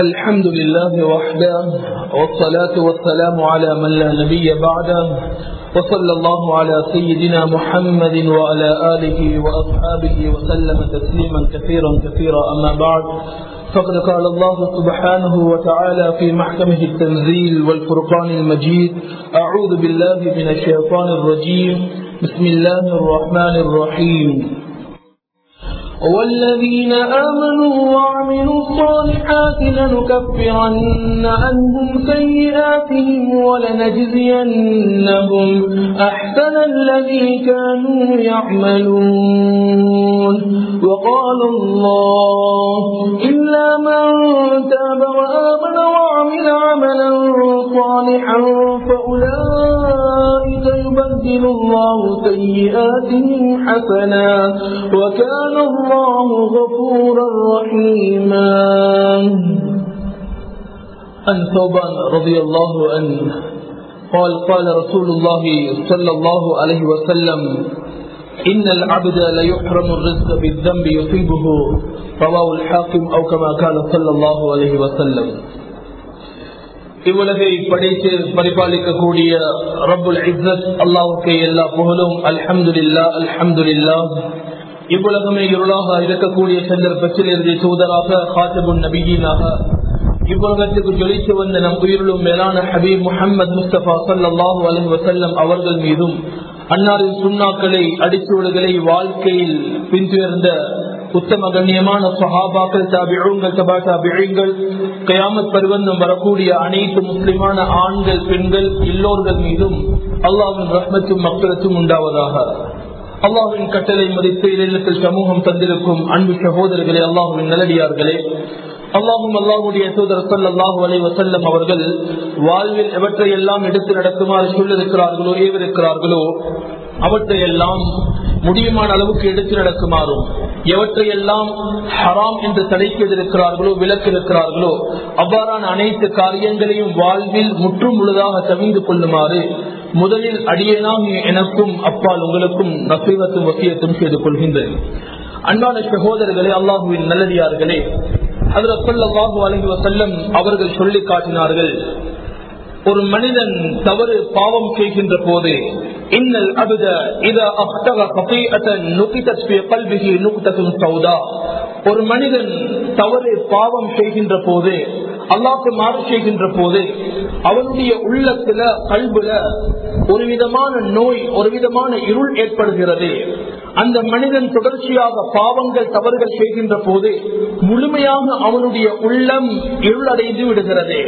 الحمد لله وحده والصلاة والسلام على من لا نبي بعده وصلى الله على سيدنا محمد وعلى آله وأصحابه وسلم تسليما كثيرا كثيرا. أما بعد فقد قال الله سبحانه وتعالى في محكمه التنزيل والفرقان المجيد أعوذ بالله من الشيطان الرجيم بسم الله الرحمن الرحيم. والذين آمنوا وعملوا الصالحات لنكفرن عنهم سيئاتهم ولنجزينهم أحسن الذي كانوا يعملون وقال الله إلا من تاب وآمن وعمل عملا صالحا فأولئك يبدل الله سيئاتهم حسنات وكان الله غفورا رحيما. عن ثوبان رضي الله عنه قال قال رسول الله صلى الله عليه وسلم إن العبد ليحرم الرزق بالذنب يصيبه رواه الحاكم أو كما قال صلى الله عليه وسلم. இவ்வுலகை படைத்து பரிபாலிக்கக்கூடிய ரபுல் இஸ்ஸத் அல்லாவுக்கு எல்லா புகழும். அல்ஹம்துல்லா அல்ஹம்துலில்லா. இவ்வுலகமே இருளாக இருக்கக்கூடிய சந்தர்ப்பத்தில் இருந்து தூதராக ஹாத்தபுன் நபியீனாக இவ்வுலகத்துக்கு ஜொலித்து வந்த நம் உயிரிலும் மேலான ஹபீப் முஹம்மது முஸ்தபா சல்லாஹூ அலி வசல்லம் அவர்கள் மீதும் அன்னாரின் சுண்ணாக்களை அடிச்சூடுகளை வாழ்க்கையில் பின்துயர்ந்த உத்தம கண்ணியமான சஹாபாக்கள் தாபிழுங்கள் தபா தாபிழுங்கள் கயாமத் பருவந்தம் வரக்கூடிய அனைத்து முஸ்லிமான ஆண்கள் பெண்கள் எல்லோர்கள் மீதும் அல்லாவின் ரஹ்மத்தும் மக்களுக்கும் உண்டாவதாக. அல்லாஹுவின் கட்டளை மதித்து இல்லத்தில் சமூகம் தந்திருக்கும் அன்பு சகோதரர்களே அல்லாஹுவின் நல்லடியார்களே அல்லாஹும் அல்லாஹுடைய தூதர் சொல்லாஹு அலை வசல்லம் அவர்கள் வாழ்வில் எவற்றை எல்லாம் எடுத்து நடக்குமாறு சொல்லிருக்கிறார்களோ ஏவிருக்கிறார்களோ அவற்றையெல்லாம் முடியுமான அளவுக்கு எடுத்து நடக்குமாறும் எவற்றையெல்லாம் ஹராம் என்று தடை செய்திருக்கிறார்களோ விலக்கு இருக்கிறார்களோ அவ்வாறான அனைத்து காரியங்களையும் வாழ்வில் முற்றும் முழுதாக தவிந்து கொள்ளுமாறு முதலில் அடியேனாம் எனக்கும் அப்பால் உங்களுக்கும் நசீவத்தும் வசியத்தும் செய்து கொள்கின்றேன். அன்பான சகோதரர்களே அல்லாஹுவின் நல்லடியார்களே அதில் அல்லாஹு அலங்கி வசல்லம் அவர்கள் சொல்லி காட்டினார்கள் ஒரு மனிதன் தவறு பாவம் செய்கின்ற போது இன்னல் அபுத இத அப்தக கபீஅத்தன் நுகிதத் ஃபீ கல்பிஹி நுக்தத்துன் சௌதா. ஒரு மனிதன் தவறு பாவம் செய்கின்ற போது அல்லாக்கு மாறு செய்கின்ற போது அவனுடைய உள்ளத்துல கல்புல ஒரு விதமான நோய் ஒரு விதமான இருள் ஏற்படுகிறது. அந்த மனிதன் தொடர்ச்சியாக பாவங்கள் தவறுகள் செய்கின்ற போது முழுமையாக அவனுடைய உள்ளம் இருளடைந்து விடுகிறது.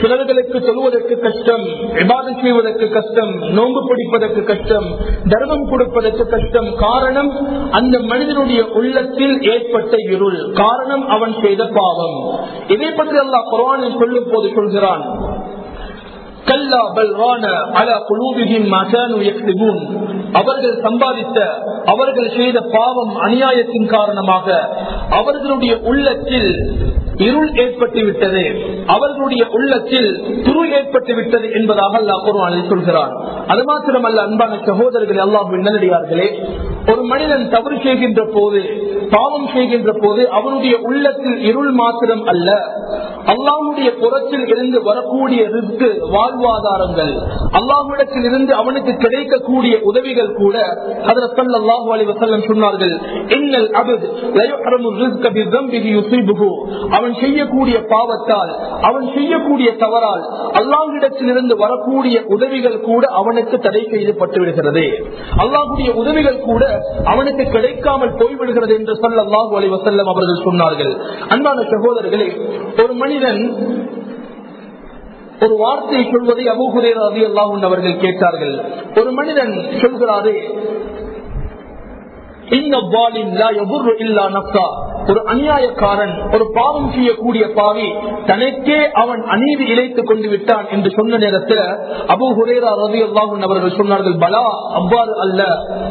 சிலர்களுக்கு சொல்வதற்கு கஷ்டம் விவாதம் செய்வதற்கு கஷ்டம் நோன்பு பிடிப்பதற்கு கஷ்டம் தர்மம் கொடுப்பதற்கு கஷ்டம். காரணம் அந்த மனிதனுடைய உள்ளத்தில் ஏற்பட்ட இருள். காரணம் அவன் செய்த பாவம். இதை பற்றி அல்லாஹ் குரானில் சொல்லும் போது சொல்கிறான் கல்லா பல்வான அல எக்ஸிபூன் அவர்கள் சம்பாதித்த அவர்கள் செய்த பாவம் அநியாயத்தின் காரணமாக அவர்களுடைய உள்ளத்தில் இருள் ஏற்பட்டு விட்டது அவர்களுடைய உள்ளத்தில் துரு ஏற்பட்டு விட்டது என்பதாக அல்லாஹ் குர்ஆனில் சொல்கிறான். அது மாத்திரமல்ல அன்பான சகோதரர்கள் அல்லாஹ் நல்லடியார்களே ஒரு மனிதன் தவறு செய்கின்ற போது பாவம் செய்கின்ற போது அவனுடைய உள்ளத்தில் இருள் மாத்திரம் அல்ல அல்லாஹுடைய புறத்தில் இருந்து வரக்கூடிய ரிஸ்கு வாழ்வாதாரங்கள் அல்லாஹுடத்தில் இருந்து அவனுக்கு கிடைக்கக்கூடிய உதவிகள் கூட அதில் அலி வசல்லம் சொன்னார்கள் அவன் செய்யக்கூடிய பாவத்தால் அவன் செய்யக்கூடிய தவறால் அல்லாஹிடத்தில் இருந்து வரக்கூடிய உதவிகள் கூட அவனுக்கு தடை செய்யப்பட்டு விடுகிறது அல்லாஹுடைய உதவிகள் கூட அவனுக்கு கிடைக்காமல் போய்விடுகிறது என்று சொல்ல அல்லாஹு அலி வசல்லம் அவர்கள் சொன்னார்கள். அன்பான சகோதரர்களே ஒரு மனிதன் மனிதன் ஒரு வார்த்தையை சொல்வதை அபூஹுரே ரவி அல்லாஹூன் அவர்கள் கேட்டார்கள். ஒரு மனிதன் சொல்கிறாரே ஒரு அநியாயக்காரன் ஒரு பாவம் செய்யக்கூடிய பாவி தனக்கே அவன் அநீதி இழைத்துக் கொண்டு விட்டான் என்று சொன்ன நேரத்தில் அபு ஹுரேரா ரவி அல்லாஹூன் அவர்கள் சொன்னார்கள் பலா அவ்வாறு அல்ல.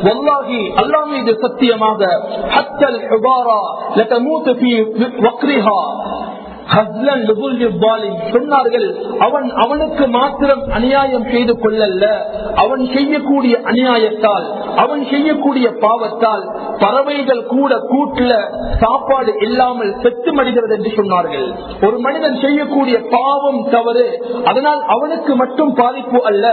வல்லாகி அல்லா மீது சத்தியமாக ஹத்தல் சொன்னார்கள் அவன் அவனுக்கு மாத்திரம் அநியாயம் செய்து கொள்ளல்ல. அவன் செய்யக்கூடிய அநியாயத்தால் அவன் செய்யக்கூடிய பாவத்தால் பறவைகள் கூட கூட்டுல சாப்பாடு இல்லாமல் செத்து மடிகிறது என்று சொன்னார்கள். ஒரு மனிதன் செய்யக்கூடிய பாவம் தவறு அதனால் அவனுக்கு மட்டும் பாதிப்பு அல்ல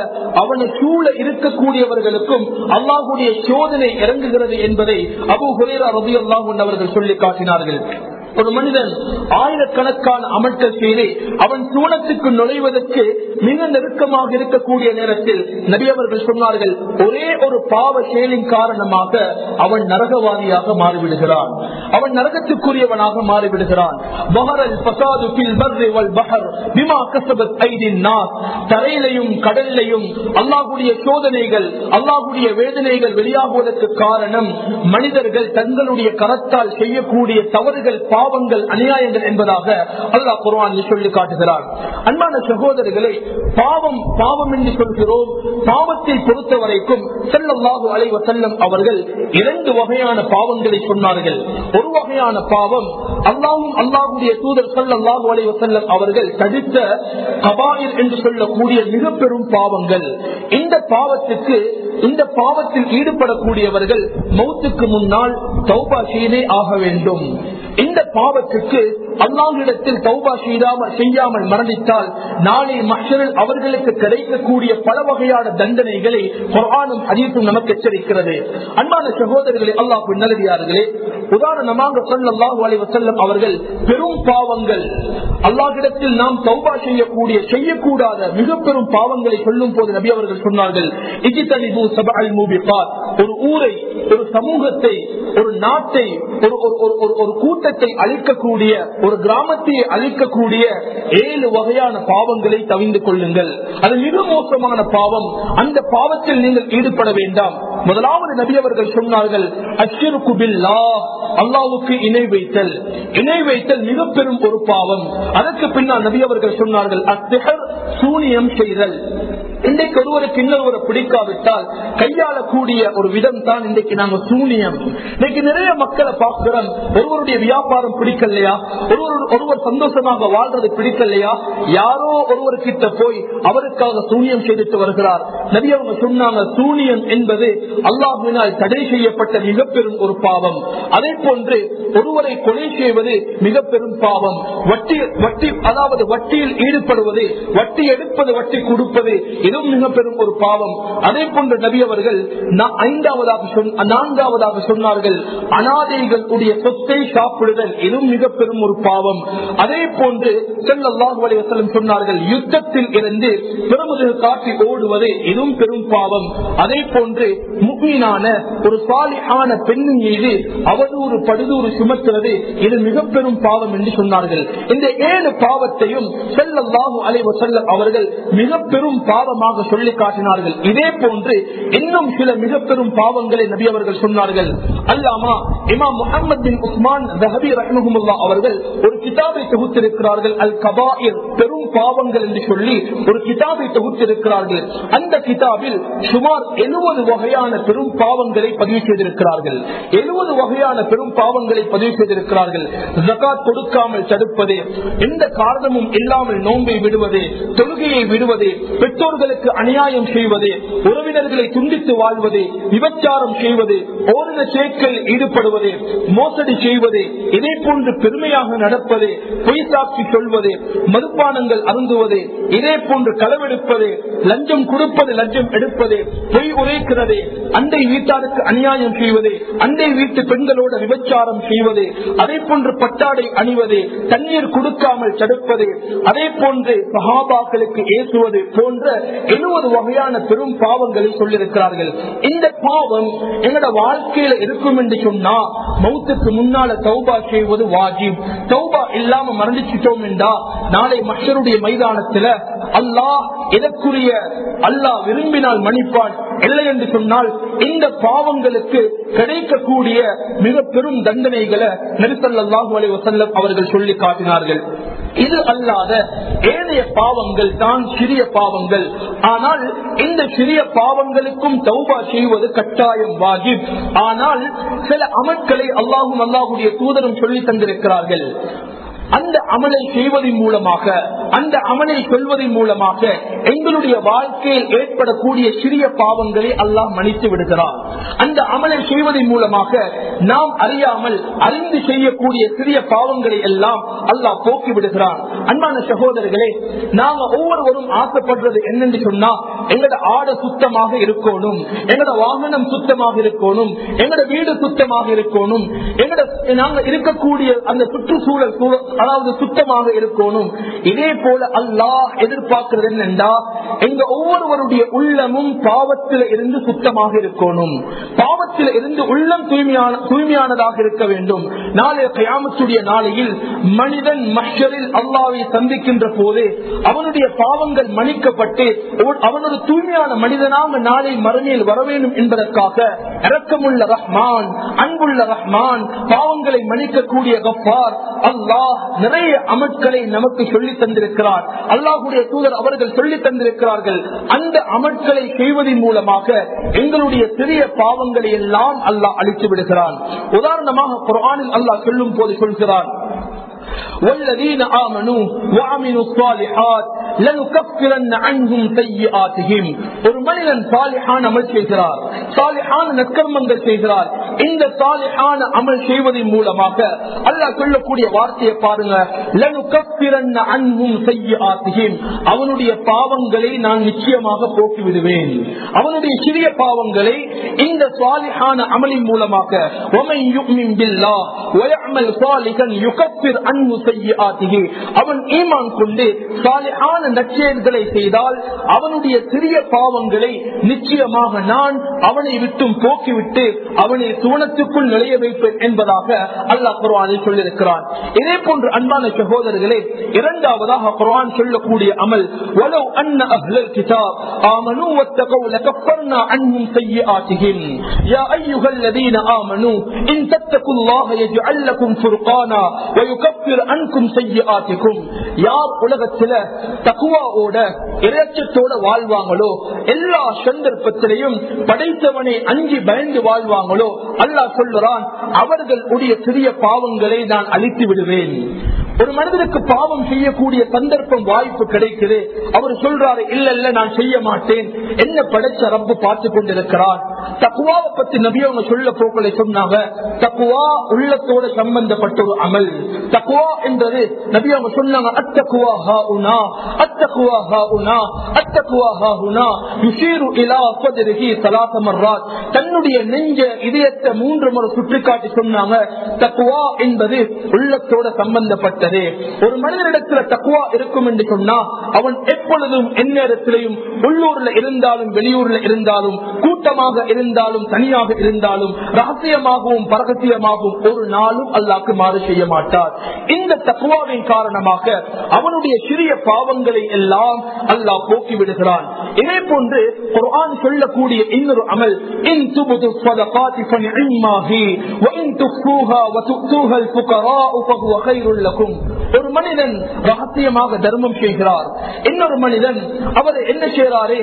அவனை சூழ இருக்கக்கூடியவர்களுக்கும் அல்லாஹுடைய சோதனை இறங்குகிறது என்பதை அபு ஹுரேரா ரபி அல்லாஹ் அவர்கள் சொல்லி காட்டினார்கள். ஒரு மனிதன் ஆயிரக்கணக்கான அமல்கள் செய்து அவன் சூனத்துக்கு நுழைவதற்கு மிக நெருக்கமாக இருக்கக்கூடிய நேரத்தில் நபியவர்கள் சொன்னார்கள் ஒரே ஒரு பாவ செயலின் காரணமாக அவன் நரகவாதியாக மாறிவிடுகிறான். அவன் நரகத்துக்குரியவனாக மாறிவிடுகிறான். தரையிலையும் கடல்லையும் அல்லாஹுடைய சோதனைகள் அல்லாஹுடைய வேதனைகள் வெளியாகுவதற்கு காரணம் மனிதர்கள் தங்களுடைய கரத்தால் செய்யக்கூடிய தவறுகள் பாவங்கள் அநியாயங்கள் என்பதாக அல்லாஹ் குர்ஆன் சொல்லி காட்டுகிறார் அன்பான சகோதரர்களை பாவம் பாவம் என்று சொல்கிறோம். பாவத்தை பொறுத்த வரைக்கும் செல்லல்லாஹு அலைவ செல்லம் அவர்கள் இரண்டு வகையான பாவங்களை சொன்னார்கள். ஒரு வகையான பாவம் அல்லாவும் அல்லாஹுடைய தூதர் செல்லல்லாஹு அலைவ செல்லம் அவர்கள் தடுத்த கபாயில் என்று சொல்லக்கூடிய மிக பெரும் பாவங்கள். இந்த பாவத்துக்கு இந்த பாவத்தில் ஈடுபடக்கூடியவர்கள் மௌத்துக்கு முன்னால் தௌபா செய்தே ஆக வேண்டும். இந்த பாவத்துக்கு அல்லாஹிடத்தில் தௌபா செய்யாமல் செய்யாமல் மரணித்தால் நாளை மஷரில் அவர்களுக்கு கிடைக்கக்கூடிய பல வகையான தண்டனைகளை குரானும் அதீத்தும் நமக்கு எச்சரிக்கிறது. அன்பான சகோதரர்களே அல்லாஹ் நல்லடியார்களே உதாரணமாக சொல்லல்லாஹு அலி வசல்லம் அவர்கள் பெரும் பாவங்கள். அல்லாஹிடத்தில் நாம் தௌபா செய்யக்கூடிய செய்யக்கூடாத மிக பெரும் பாவங்களை சொல்லும் போது நபி அவர்கள் சொன்னார்கள் ஒரு ஊரை ஒரு சமூகத்தை ஒரு நாட்டை ஒரு- ஒரு- ஒரு- ஒரு கூட்டத்தை அழிக்கக்கூடிய ஒரு கிராமத்தை அழிக்கக்கூடிய ஏழு வகையான பாவங்களை தவிந்து கொள்ளுங்கள். அது மிக மோசமான பாவம் அந்த பாவத்தில் நீங்கள் ஈடுபட வேண்டாம். முதலாவது நபி அவர்கள் சொன்னார்கள் அஷ்ருக்கு பில்லா அல்லாவுக்கு இணை வைத்தல். இணை வைத்தல் மிக பெரும் ஒரு பாவம். அதற்கு பின்னால் நபி அவர்கள் சொன்னார்கள் அத்திகர் சூனியம் செய்தல். இன்றைக்கு ஒருவருக்கு இன்னொருவரை பிடிக்காவிட்டால் கையாளக்கூடிய ஒரு விதம் தான் இன்றைக்கு நாங்க சூனியம். இன்னைக்கு நிறைய மக்களை பார்க்கிறோம் ஒருவருடைய வியாபாரம் பிடிக்கலையா? ஒருவர் ஒருவர் சந்தோஷமாக வாழ்றது பிடிக்கலையா? யாரோ ஒருவர் கிட்ட போய் அவருக்காக சூனியம் செய்துட்டு வருகிறார். நபி அவங்க சொன்னாங்க சூனியம் என்பது அல்லாஹினால் தடை செய்யப்பட்ட மிக பெரும் ஒரு பாவம். அதே போன்று ஒருவரை கொலை செய்வது மிக பெரும் பாவம். வட்டி வட்டி அதாவது வட்டியில் ஈடுபடுவது வட்டி எடுப்பது வட்டி கொடுப்பது இதுவும் மிக பெரும் ஒரு பாவம். அதே போன்று நபி அவர்கள் ஐந்தாவதாக நான்காவதாக சொன்னார்கள் அனாதைகளுடைய சொத்தை சாப்பிடுதல் இதுவும் மிக பெரும் ஒரு பாவம். அதே போன்று ஸல்லல்லாஹு சொன்னார்கள் யுத்தத்தில் இருந்து பெருமுதல் காட்டி ஓடுவது இதுவும் பெரும் பாவம். அதே போன்று முக்மீனான ஒரு சாலியான பெண்ணின் மீது அவதூறு படுதூறு சுமத்துவது இது மிக பெரும் பாவம் என்று சொன்னார்கள். இந்த ஏழு பாவத்தையும் ஸல்லல்லாஹு அலைவ செல்லம் அவர்கள் மிக பெரும் பாவமாக சொல்லி காட்டினார்கள். இதே போன்று இன்னும் சில மிக பெரும் பாவங்களை நபி அவர்கள் சொன்னார்கள். அல்லாமா இமாம் முகமது பின் உஸ்மான் ரஹபி ரஹ்மஹுல்லா அவர்கள் ஒரு கிதாபை தொகுத்திருக்கிறார்கள் அல் கபாயிர் பெரும் பாவங்கள் என்று சொல்லி ஒரு கிதாபை தொகுத்திருக்கிறார்கள். அந்த கிதாபில் சுமார் எழுபது வகையான பெரும் பாவங்களை பதிவு செய்திருக்கிறார்கள். எழுபது வகையான பெரும் பாவங்களை பதிவு செய்திருக்கிறார்கள். ஜகாத் கொடுக்காமல் தடுப்பது எந்த காரணமும் இல்லாமல் நோன்பை விடுவது தொழுகையை விடுவது பெற்றோர்களுக்கு அநியாயம் செய்வது உறவினர்களை துண்டித்து வாழ்வது விபச்சாரம் செய்வது ஓரின சேர்க்கையில் ஈடுபடுவது மோசடி செய்வது இதே போன்று பெருமையாக நடப்பது பொய் சாட்சி சொல்வது மதுப்பானங்கள் அருந்துவது இதே போன்று களவெடுப்பது லஞ்சம் கொடுப்பது லஞ்சம் எடுப்பது பொய் உரைக்கிறது அண்டை வீட்டாருக்கு அநியாயம் செய்வது அண்டை வீட்டு பெண்களோட விபச்சாரம் செய்வது அதே போன்று பட்டாடை அணிவது தண்ணீர் கொடுக்காமல் தடுப்பது அதே போன்று சஹாபாக்களுக்கு ஏசுவது போன்ற எழுபது வகையான பெரும் பாவங்களை சொல்லியிருக்கிறார்கள். இந்த பாவம் எங்களோட வாழ்க்கையில இருக்கும் என்று சொன்னா மௌத்துக்கு முன்னால தௌபா செய்வது வாஜிப். தௌபா இல்லாம மறந்துச்சிட்டோம் என்றா நாளை மஷருடைய மைதானத்துல அல்லாஹ் எதற்குரிய அல்லாஹ் விரும்பினால் மன்னிப்பான். இல்லை என்று சொன்னால் இந்த பாவங்களுக்கு கிடைக்கக்கூடிய மிக பெரும் தண்டனைகளை நெருத்தல்லாஹு அலி வசல்லம் அவர்கள் சொல்லி காட்டினார்கள். இது அல்லாத ஏனைய பாவங்கள் தான் சிறிய பாவங்கள். ஆனால் இந்த சிறிய பாவங்களுக்கும் தௌபா செய்வது கட்டாயம் வாஜிப். ஆனால் சில அமட்களை அல்லாஹும் அல்லாஹுடைய தூதரும் சொல்லி தந்திருக்கிறார்கள். அந்த அமலை செய்வதன் மூலமாக அந்த அமலை சொல்வதன் மூலமாக எங்களுடைய வாழ்க்கையில் ஏற்படக்கூடிய சிறிய பாவங்களை அல்லாஹ் மன்னித்து விடுகிறார். அந்த அமலை செய்வதன் மூலமாக நாம் அறியாமல் அறிந்து செய்யக்கூடிய சிறிய பாவங்களை எல்லாம் அல்லாஹ் போக்கி விடுகிறான் அன்பான சகோதரர்களே நாங்க ஒவ்வொருவரும் ஆசைப்படுறது என்னன்னு சொன்னா எங்களோட ஆடை சுத்தமாக இருக்கணும் எங்களோட வாகனம் சுத்தமாக இருக்கணும் எங்களோட வீடு சுத்தமாக இருக்கணும் எங்களோட நாங்க இருக்கக்கூடிய அந்த சுற்றுச்சூழல் சூழல் அதாவது சுத்தமாக இருக்கணும். இதே போல அல்லாஹ் எதிர்பார்க்கிறது என்னென்றா எங்க ஒவ்வொருவருடைய உள்ளமும் பாவத்தில இருந்து சுத்தமாக இருக்கணும். பாவத்தில் இருந்து உள்ளம் தூய்மையான தூய்மையானதாக இருக்க வேண்டும். நாளைய கயாமத்துடைய நாளையில் மனிதன் மஷரில் அல்லாவை சந்திக்கின்ற போது அவனுடைய பாவங்கள் மன்னிக்கப்பட்டு அவன் ஒரு தூய்மையான மனிதனாக நாளை மறுமையில் வர வேண்டும் என்பதற்காக இரக்கமுள்ள ரஹ்மான் அன்புள்ள ரஹ்மான் பாவங்களை மன்னிக்கக்கூடிய கப்பார் அல்லாஹ் நிறைய அமட்களை நமக்கு சொல்லி தந்திருக்கிறார். அல்லாஹுடைய தூதர் அவர்கள் சொல்லி தந்திருக்கிறார்கள். அந்த அமட்களை செய்வதன் மூலமாக எங்களுடைய சிறிய பாவங்களை எல்லாம் அல்லாஹ் அழித்து விடுகிறான். உதாரணமாக குரானில் அல்லாஹ் சொல்லும் போது சொல்கிறான் والذين آمنوا وعملوا الصالحات لنكفرن عنهم سيئاتهم ஒரு மனிதன் சாலிஹான அமல் செய்கிறார் சாலிஹான நற்கர்மங்கள் செய்கிறார் இந்த சாலிஹான அமல் செய்வதன் மூலமாக அல்லாஹ் சொல்லக்கூடிய வார்த்தையை பாருங்க லனுகஃபிரன்ன அன்ஹும் சய்யிஆத்திஹிம் அவனுடைய பாவங்களை நான் நிச்சயமாக போக்கி விடுவேன் அவனுடைய சிறிய பாவங்களை இந்த சாலிஹான அமலின் மூலமாக ومن يؤمن بالله ويعمل صالحا يكفر عنه سيئاته அவன் ஈமான் கொண்டு சாலிஹான நற்செயல்களை செய்தால் அவனுடைய சிறிய பாவங்களை நிச்சயமாக நான் அவனை விட்டும் போக்கிவிட்டு அவனை சுவனத்துக்குள் நுழைய வைப்பேன் என்பதாக அல்லாஹ் குர்ஆனில் சொல்லியிருக்கிறான் இதே போன்று அன்பான சகோதரர்களே இரண்டாவதாக குர்ஆன் சொல்லக்கூடிய அமல் وَلَوْ أَنَّ أَهْلَ الْكِتَابِ آمَنُوا وَاتَّقَوْا لَكَفَّرْنَا عَنْهُمْ سَيِّئَاتِهِمْ يَا أَيُّهَا الَّذِينَ آمَنُوا إِن تَتَّقُوا اللَّهَ يَجْعَل لَّكُمْ فُرْقَانًا وَيُكَفِّرْ யார் உலகத்தில வாழ்வாங்களோ எல்லா சந்தர்ப்பத்திலையும் படைத்தவனை அஞ்சி பயந்து வாழ்வாங்களோ அல்லாஹ் சொல்லுறான் அவர்கள் உடைய சிறிய பாவங்களை நான் அழித்து விடுவேன். ஒரு மனிதனுக்கு பாவம் செய்யக்கூடிய சந்தர்ப்பம் வாய்ப்பு கிடைக்குது. அவர் சொல்றாரு இல்ல இல்ல நான் செய்ய மாட்டேன். என்ன படைச்ச ரப்பு பார்த்து கொண்டிருக்கிறார். தக்குவாவை பத்தி நபியவங்க சொல்ல போக்களை சொன்னாங்க. தக்குவா உள்ளத்தோட சம்பந்தப்பட்ட ஒரு அமல். தக்குவா என்றது நபி அவங்க சொன்னாங்க அத்தக்குவா ஹா உனா அத்தக்குவா ஹா உனா அத்தக்குவா ஹா உனா யுஷீரு இலா அஃபதரிஹி ஸலாஸ தன்னுடைய நெஞ்ச இதயத்தை மூன்று முறை சுட்டிக்காட்டி சொன்னாங்க தக்குவா என்பது உள்ளத்தோட சம்பந்தப்பட்டது. ஒரு மனிதனிடத்துல தக்குவா இருக்கும் என்று சொன்னா அவன் எப்பொழுதும் எந்நேரத்திலையும் உள்ளூர்ல இருந்தாலும் வெளியூர்ல இருந்தாலும் கூட்டமாக இருந்தாலும் தனியாக இருந்தாலும் ரகசியமாகவும் பரகசியமாகவும் ஒரு நாளும் அல்லாக்கு மாறு செய்ய மாட்டார். இந்த தக்குவாவின் காரணமாக அவனுடைய சிறிய பாவங்களை எல்லாம் அல்லாஹ் போக்கி விடுகிறான் இதே போன்று குரான் சொல்லக்கூடிய இன்னொரு அமல் இன் துபுது ஒரு மனிதன் ரகசியமாக தர்மம் செய்கிறார். இன்னொரு மனிதன் அவர் என்ன செய்கிறாரே?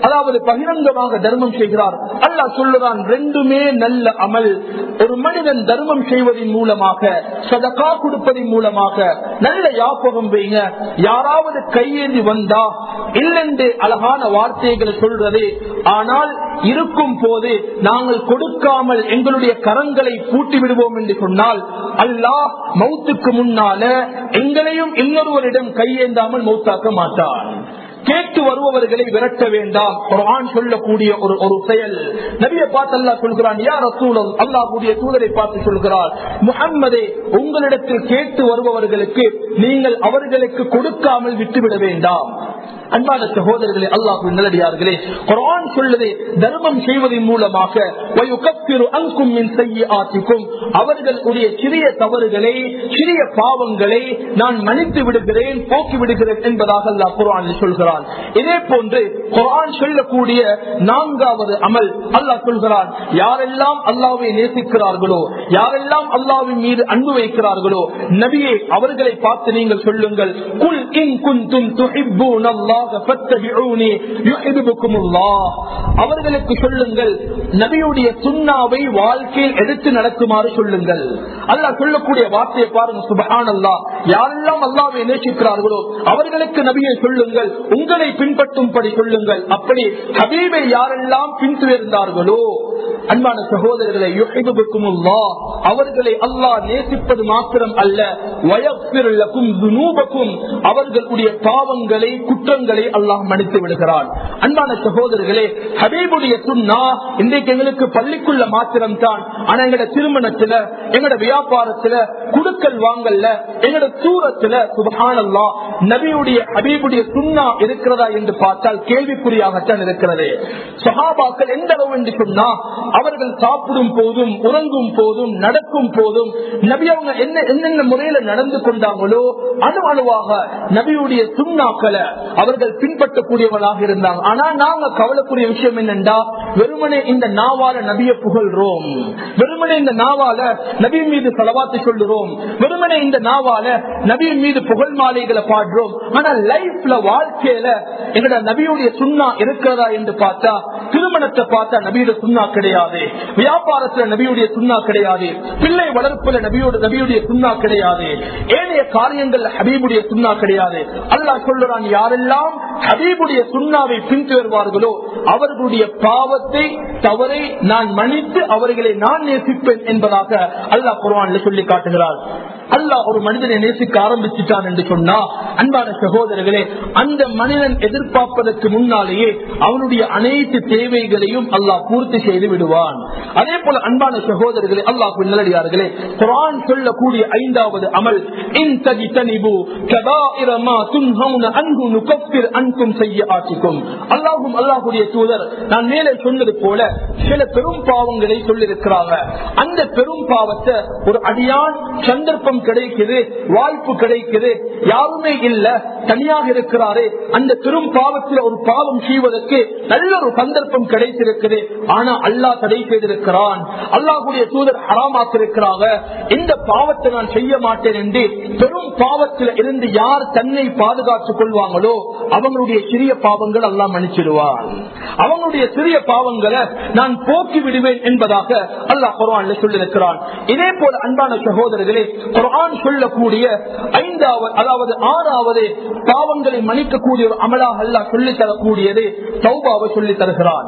அதாவது பகிரங்கமாக தர்மம் செய்கிறார். அல்லாஹ் சொல்லுதான் ரெண்டுமே நல்ல அமல். ஒரு மனிதன் தர்மம் செய்வதன் மூலமாக சதகா கொடுப்பது கொடுப்பதன் மூலமாக நல்ல யாபகம் வைங்க யாராவது கையேந்தி வந்தா இல்லென்று அழகான வார்த்தைகளை சொல்றது ஆனால் இருக்கும் போது நாங்கள் கொடுக்காமல் எங்களுடைய கரங்களை பூட்டி விடுவோம் என்று சொன்னால் அல்லாஹ் மௌத்துக்கு முன்னால எங்களையும் இன்னொருவரிடம் கையேந்தாமல் மௌத்தாக்க மாட்டான். கேட்டு வருபவர்களை விரட்ட வேண்டாம். குரான் சொல்லக்கூடிய ஒரு ஒரு செயல். நபிய பார்த்து அல்லா சொல்கிறான் யார் ரசூலம் அல்லாஹுடைய தூதரை பார்த்து சொல்கிறார் முகம்மதே உங்களிடத்தில் கேட்டு வருபவர்களுக்கு நீங்கள் அவர்களுக்கு கொடுக்காமல் விட்டுவிட வேண்டாம். அன்பான சகோதரர்களே அல்லாஹு நல்லடியார்களே குரான் சொல்லுது தர்மம் செய்வதன் மூலமாக அவர்களுடைய சிறிய தவறுகளை சிறிய பாவங்களை நான் மன்னித்து விடுகிறேன் போக்கி விடுகிறேன் என்பதாக அல்லா குரான் சொல்கிறான். இதே போன்று குரான் சொல்லக்கூடிய நான்காவது அமல் அல்லாஹ் சொல்கிறான் யாரெல்லாம் அல்லாவை நேசிக்கிறார்களோ யாரெல்லாம் அல்லாவின் மீது அன்பு வைக்கிறார்களோ நபியே அவர்களை பார்த்து நீங்கள் சொல்லுங்கள் குல் இன் குந்தும் துஹிப்பூன் அவர்களுக்கு சொல்லுங்கள் நபியுடைய சுண்ணாவை வாழ்க்கையில் எடுத்து நடக்குமாறு சொல்லுங்கள். அல்லா சொல்லக்கூடிய வார்த்தையை பாருங்க சுபஹானல்லாஹ். யாரெல்லாம் அல்லாவை நேசிக்கிறார்களோ அவர்களுக்கு நபியை சொல்லுங்கள் உங்களை பின்பற்றும்படி சொல்லுங்கள். அப்படி ஹபீபை யாரெல்லாம் பின்துயர்ந்தார்களோ அன்பான சகோதரர்களை அவர்களை அல்லாஹ் நேசிப்பது மாத்திரம் அல்ல வயஃபிர் அவர்களுடைய பாவங்களை குற்றங்களை குற்றங்களை அல்லாஹ் மன்னித்து விடுகிறான். அன்பான சகோதரர்களே ஹபீபுடைய சுண்ணா இன்றைக்கு எங்களுக்கு பள்ளிக்குள்ள மாத்திரம் தான் ஆனா எங்கட திருமணத்துல எங்கட வியாபாரத்துல குடுக்கல் வாங்கல்ல எங்கட தூரத்துல சுபகானல்லா நபியுடைய ஹபீபுடைய சுண்ணா இருக்கிறதா என்று பார்த்தால் கேள்விக்குறியாகத்தான் இருக்கிறது. சஹாபாக்கள் எந்த அளவு என்று சொன்னா அவர்கள் சாப்பிடும் போதும் உறங்கும் போதும் நடக்கும் போதும் நபி அவங்க என்ன என்னென்ன முறையில நடந்து கொண்டாங்களோ அணு அணுவாக நபியுடைய சுண்ணாக்களை அவர் அவர்கள் பின்பற்றக்கூடியவர்களாக இருந்தாங்க. ஆனா நாங்க கவலைக்கூடிய விஷயம் என்னண்டா வெறுமனே இந்த நாவால நபிய புகழ்றோம். வெறுமனே இந்த நாவால நபி மீது செலவாத்து சொல்லுறோம். வெறுமனே இந்த நாவால நபி மீது புகழ் மாலைகளை பாடுறோம். ஆனா லைஃப்ல வாழ்க்கையில எங்கட நபியுடைய சுண்ணா இருக்கிறதா என்று பார்த்தா திருமணத்தை பார்த்தா நபியோட சுண்ணா கிடையாது. வியாபாரத்துல நபியுடைய சுண்ணா கிடையாது. பிள்ளை வளர்ப்புல நபியோட நபியுடைய சுண்ணா கிடையாது. ஏனைய காரியங்கள்ல ஹபீபுடைய சுண்ணா கிடையாது. அல்லாஹ் சொல்லுறான் யாரெல்லாம் ஹபீபுடைய சுண்ணாவை பின்தொடர்வார்களோ அவர்களுடைய பாவத்தை தவறை நான் மன்னித்து அவர்களை நான் நேசிப்பேன் என்பதாக அல்லாஹ் குர்ஆன்ல சொல்லி காட்டுகிறார். அல்லாஹ் ஒரு மனிதனை நேசிக்க ஆரம்பிச்சுட்டான் என்று சொன்னா அன்பான சகோதரர்களே அந்த மனிதன் எதிர்பார்ப்பதற்கு முன்னாலேயே அவனுடைய அனைத்து தேவைகளையும் அல்லாஹ் பூர்த்தி செய்து விடுவான். அதே போல அன்பான சகோதரர்களே அல்லாஹ் நல்லடியார்களே குரான் சொல்லக்கூடிய ஐந்தாவது அமல் இன் தஜிதனிபு கபாயிர அல்லாஹும் அல்லாஹுடைய தூதர் நான் மேலே சொன்னது போல சில பெரும் பாவங்களை சொல்லியிருக்கிறாங்க. அந்த பெரும் பாவத்தை ஒரு அடியான் சந்தர்ப்பம் கிடைக்குது வாய்ப்பு கிடைக்குது. யாருமே இல்ல தனியாக இருக்கிறாரு. அந்த பெரும் பாவத்தில் ஒரு பாவம் செய்வதற்கு நல்ல ஒரு சந்தர்ப்பம் கிடைத்திருக்குது. ஆனா அல்லாஹ் தடை செய்திருக்கிறான். அல்லாஹுடைய தூதர் ஹராமாக்கிருக்கிறாங்க இந்த பாவத்தை நான் செய்ய மாட்டேன் என்று பெரும் பாவத்தில் இருந்து யார் தன்னை பாதுகாத்துக் கொள்வாங்களோ அவங்களுடைய சிறிய பாவங்கள் அல்லாஹ் மன்னிச்சிடுவான். அவங்களுடைய சிறிய பாவங்களை நான் போக்கி விடுவேன் என்பதாக அல்லாஹ் குரான் சொல்லியிருக்கிறான். இதே போல அன்பான சகோதரர்களே குரான் சொல்லக்கூடிய ஐந்தாவது அதாவது ஆறாவது பாவங்களை மன்னிக்கக்கூடிய ஒரு அமலாக அல்லா சொல்லி தரக்கூடியது சௌபாவை சொல்லி தருகிறான்.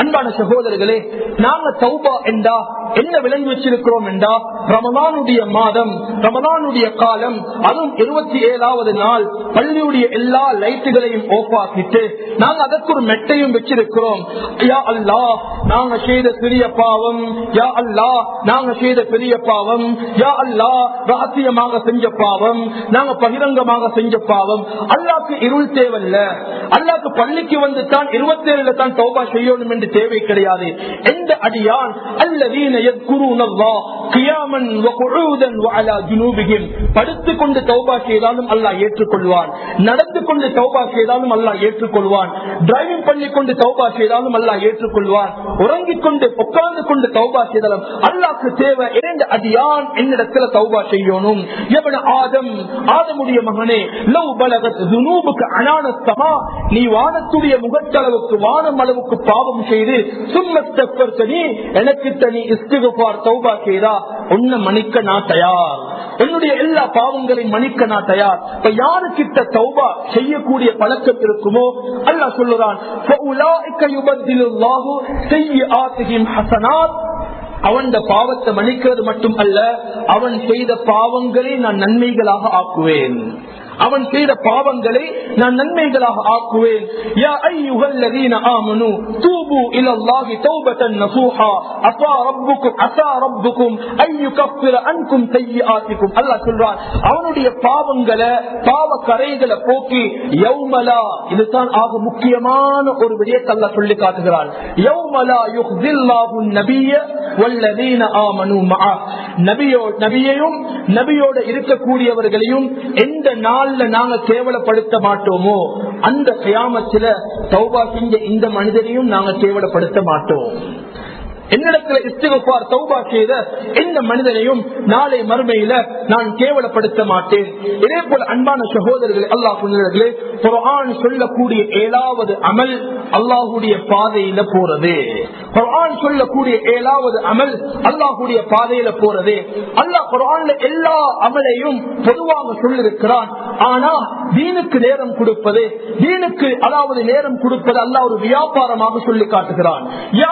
அன்பான சகோதரர்களே நாங்க சௌபா என்றா என்ன விளங்கி வச்சிருக்கிறோம் என்றா ரமதானுடைய மாதம் ரமதானுடைய காலம் அதுவும் இருபத்தி ஏழாவது நாள் பள்ளியுடைய எல்லா லைட்டுகளையும் ஓஃப் ஆக்கிட்டு நாங்க அதற்கு ஒரு மெட்டையும் வச்சிருக்கிறோம். யா அல்லா நாங்க செய்த பெரிய பாவம் யா அல்லா நாங்க செய்த பெரிய பாவம் யா அல்லா ரகசியமாக செஞ்ச பாவம் நாங்க பகிரங்கமாக செஞ்ச பாவம். அல்லாக்கு இருள் தேவையில்ல. அல்லாக்கு பள்ளிக்கு வந்து தான் இருபத்தேழுல தான் தௌபா செய்யணும் என்று தேவை கிடையாது. எந்த அடியான்? அல்லதீன படுத்துக் கொண்டு தௌபா செய்தாலும் அல்லாஹ் ஏற்றுக்கொள்வான். நடந்து கொண்டு தௌபா செய்தாலும் அல்லாஹ் ஏற்றுக்கொள்வான். டிரைவிங் பண்ணி கொண்டு தௌபா செய்தாலும் அல்லாஹ் ஏற்றுக்கொள்வான். உறங்கிக் கொண்டு உட்கார்ந்து கொண்டு தௌபா செய்தாலும் அல்லாஹ்க்கு தேவை. இரண்டு அடியான் என்னிடத்துல தௌபா செய்யணும் எவன ஆதம் ஆதமுடைய மகனே லவ் பலகத் துனூபுக்கு அனானஸ்தமா நீ வானத்துடைய முகத்தளவுக்கு வானம் அளவுக்கு பாவம் செய்து சும்மத்தப்பர் தனி எனக்கு தனி இஸ்திகுபார் தௌபா செய்தா உன்னை மன்னிக்க நான் தயார். என்னுடைய எல்லா பாவங்களையும் மன்னிக்க நான் தயார். இப்ப யாரு கிட்ட தௌபா செய்யக்கூடிய பழக்கம் இருக்குமோ அல்லாஹ் சொல்லுறான் அவன் பாவத்தை மன்னிக்கிறது மட்டும் அல்ல அவன் செய்த பாவங்களை நான் நன்மைகளாக ஆக்குவேன். அவன் செய்த பாவங்களை நான் நன்மைகளாக ஆக்குவேன். தூபு அவனுடைய பாவங்களை பாவ கரைகளை போக்கி யௌமலா இதுதான் ஆக முக்கியமான ஒரு விடயத்தை அல்ல சொல்லி காட்டுகிறான். யௌமலா யுஹ்தில்லாஹு நபிய வல்லதீன ஆமனு மஆ நபியோ நபியையும் நபியோட இருக்கக்கூடியவர்களையும் எந்த நாள் நாள்ல நாங்க கேவலப்படுத்த மாட்டோமோ அந்த கயாமத்துல தௌபா செஞ்ச இந்த மனிதரையும் நாங்க கேவலப்படுத்த மாட்டோம். என்னிடத்துல இஸ்திகபார் தௌபா செய்த எந்த மனிதனையும் நாளை மறுமையில நான் கேவலப்படுத்த மாட்டேன். இதே போல அன்பான சகோதரர்களே அல்லாஹ் புனிதர்களே குர்ஆன் சொல்லக்கூடிய ஏழாவது அமல் அல்லாஹுடைய பாதையில போறது. குர்ஆன் சொல்லக்கூடிய ஏழாவது அமல் அல்லாஹுடைய பாதையில போறது. அல்லாஹ் குர்ஆன்ல எல்லா அமலையும் பொதுவாக சொல்லிருக்கிறான் ஆனா தீனுக்கு நேரம் கொடுப்பது தீனுக்கு அதாவது நேரம் கொடுப்பது அல்ல ஒரு வியாபாரமாக சொல்லி காட்டுகிறான். யா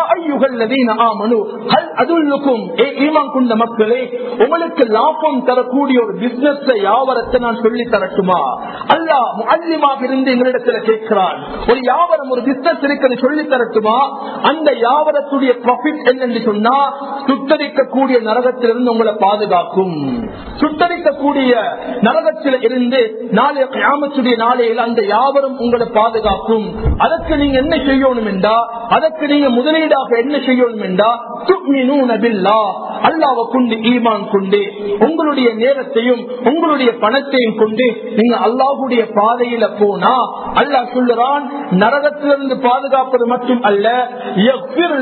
கொண்ட மக்களே உங்களுக்கு லாபம் தரக்கூடிய ஒரு பிசினஸ் வியாபாரத்தை நான் சொல்லி தரட்டுமா? அல்லாஹ் முஅல்லிமாக இருந்து எங்களிடத்துல கேட்கிறான். ஒரு வியாபாரம் ஒரு பிசினஸ் இருக்கிறது சொல்லி தரட்டுமா? அந்த வியாபாரத்துடைய ப்ராஃபிட் என்னன்னு சொன்னா சுத்தரிக்கக்கூடிய நரகத்திலிருந்து உங்களை பாதுகாக்கும். சுத்தரிக்கக்கூடிய நரகத்தில் இருந்து நாளைய கிராமத்துடைய நாளையில் அந்த யாவரும் உங்களை பாதுகாக்கும். அதற்கு நீங்க என்ன செய்யணும் என்றா அதற்கு நீங்க முதலீடாக என்ன செய்யணும் என்றா துக்மினூன கொண்டு ஈமான் கொண்டு உங்களுடைய நேரத்தையும் உங்களுடைய பணத்தையும் கொண்டு நீங்க அல்லாஹுடைய பாதையில போனா அல்லாஹ் சொல்லுறான் நரகத்திலிருந்து பாதுகாப்பது மட்டும் அல்ல யக்ஃபிர்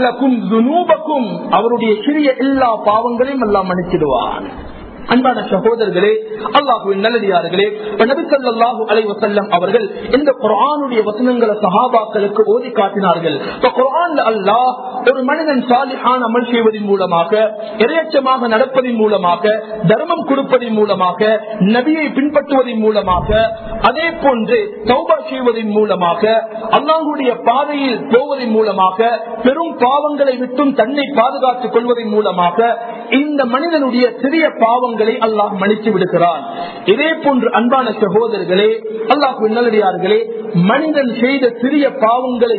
அவருடைய சிறிய எல்லா பாவங்களையும் எல்லாம் மன்னிச்சிடுவான். அன்பான சகோதரர்களே அல்லாஹுவின் நல்லடியார்களே நபிசல்லாஹு அலைவசல்லம் அவர்கள் இந்த குரானுடைய வசனங்களை சஹாபாக்களுக்கு ஓதி காட்டினார்கள். குரான் அல்லாஹ் ஒரு மனிதன் சாலிஹான் அமல் செய்வதன் மூலமாக இரையச்சமாக நடப்பதன் மூலமாக தர்மம் கொடுப்பதன் மூலமாக நபியை பின்பற்றுவதன் மூலமாக அதே போன்று சௌபா செய்வதன் மூலமாக அல்லாஹுடைய பாதையில் போவதன் மூலமாக பெரும் பாவங்களை விட்டும் தன்னை பாதுகாத்துக் கொள்வதன் மூலமாக இந்த மனிதனுடைய சிறிய பாவங்கள் பாவங்களை அல்லாஹ் மன்னித்து விடுகிறான். இதே போன்று அன்பான சகோதரர்களே அல்லாஹ் நல்லடியார்களே மனிதன் செய்த சிறிய பாவங்களை